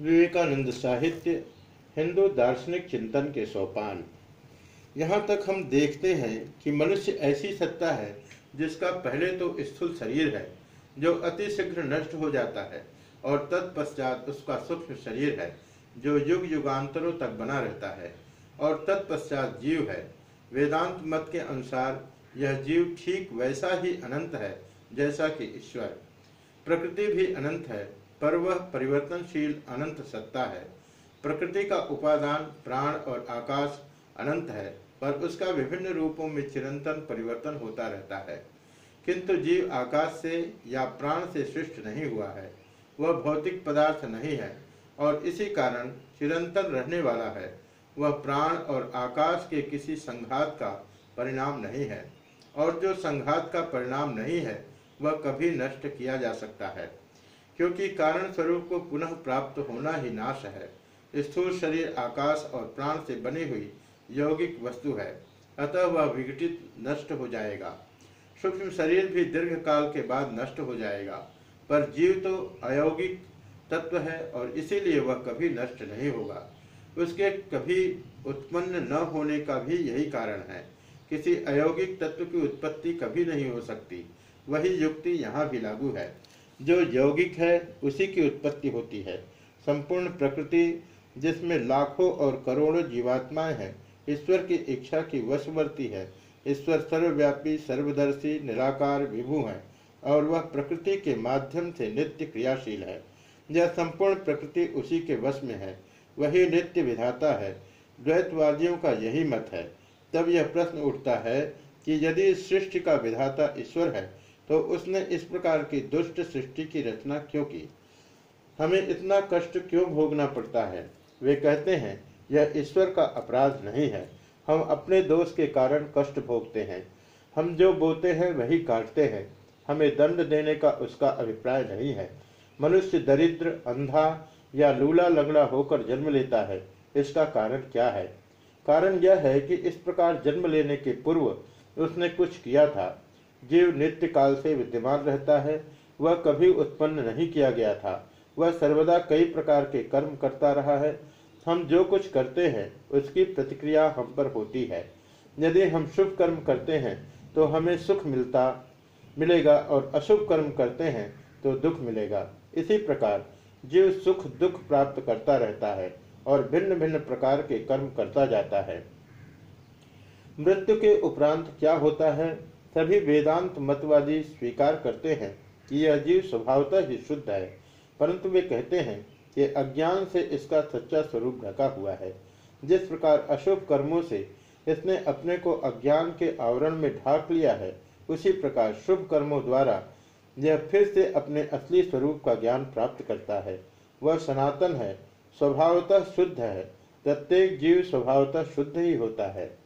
विवेकानंद साहित्य, हिंदू दार्शनिक चिंतन के सोपान। यहाँ तक हम देखते हैं कि मनुष्य ऐसी सत्ता है जिसका पहले तो स्थूल शरीर है, जो अति शीघ्र नष्ट हो जाता है, और तत्पश्चात उसका सूक्ष्म शरीर है, जो युग युगांतरों तक बना रहता है, और तत्पश्चात जीव है। वेदांत मत के अनुसार यह जीव ठीक वैसा ही अनंत है जैसा कि ईश्वर। प्रकृति भी अनंत है पर वह परिवर्तनशील अनंत सत्ता है। प्रकृति का उपादान प्राण और आकाश अनंत है, पर उसका विभिन्न रूपों में चिरंतन परिवर्तन होता रहता है। किंतु जीव आकाश से या प्राण से सृष्ट नहीं हुआ है। वह भौतिक पदार्थ नहीं है और इसी कारण चिरंतन रहने वाला है। वह प्राण और आकाश के किसी संघात का परिणाम नहीं है और जो संघात का परिणाम नहीं है, वह कभी नष्ट किया जा सकता है। क्योंकि कारण स्वरूप को पुनः प्राप्त होना ही नाश है। स्थूल शरीर आकाश और प्राण से बनी हुई यौगिक वस्तु है। अतः वह विघटित नष्ट हो जाएगा। सूक्ष्म शरीर भी दीर्घ काल के बाद नष्ट हो जाएगा। पर जीव तो अयौगिक तत्व है और इसीलिए वह कभी नष्ट नहीं होगा। उसके कभी उत्पन्न न होने का भी यही कारण है। किसी अयोगिक तत्व की उत्पत्ति कभी नहीं हो सकती। वही युक्ति यहाँ भी लागू है। जो यौगिक है, उसी की उत्पत्ति होती है। संपूर्ण प्रकृति, जिसमें लाखों और करोड़ों जीवात्माएँ हैं, ईश्वर की इच्छा की वशवर्ती है। ईश्वर सर्वव्यापी, सर्वदर्शी, निराकार, विभु है और वह प्रकृति के माध्यम से नित्य क्रियाशील है। यह संपूर्ण प्रकृति उसी के वश में है। वही नित्य विधाता है। द्वैतवादियों का यही मत है। तब यह प्रश्न उठता है कि यदि सृष्टि का विधाता ईश्वर है तो उसने इस प्रकार की दुष्ट सृष्टि की रचना क्यों की? हमें इतना कष्ट क्यों भोगना पड़ता है? वे कहते हैं, यह ईश्वर का अपराध नहीं है। हम अपने दोष के कारण कष्ट भोगते हैं। हम जो बोते हैं वही काटते हैं। हमें दंड देने का उसका अभिप्राय नहीं है। मनुष्य दरिद्र, अंधा या लूला लंगड़ा होकर जन्म लेता है। इसका कारण क्या है? कारण यह है कि इस प्रकार जन्म लेने के पूर्व उसने कुछ किया था। जीव नित्य काल से विद्यमान रहता है, वह कभी उत्पन्न नहीं किया गया था। वह सर्वदा कई प्रकार के कर्म करता रहा है। हम जो कुछ करते हैं, उसकी प्रतिक्रिया हम पर होती है। यदि हम शुभ कर्म करते हैं तो हमें सुख मिलता मिलेगा और अशुभ कर्म करते हैं तो दुख मिलेगा। इसी प्रकार, जीव सुख दुख प्राप्त करता रहता है और भिन्न भिन्न प्रकार के कर्म करता जाता है। मृत्यु के उपरांत क्या होता है? सभी वेदांत मतवादी स्वीकार करते हैं कि यह जीव स्वभावतः ही शुद्ध है। परंतु वे कहते हैं कि अज्ञान से इसका सच्चा स्वरूप ढका हुआ है। जिस प्रकार अशुभ कर्मों से इसने अपने को अज्ञान के आवरण में ढाक लिया है, उसी प्रकार शुभ कर्मों द्वारा यह फिर से अपने असली स्वरूप का ज्ञान प्राप्त करता है। वह सनातन है, स्वभावतः शुद्ध है, प्रत्येक जीव स्वभावतः शुद्ध ही होता है।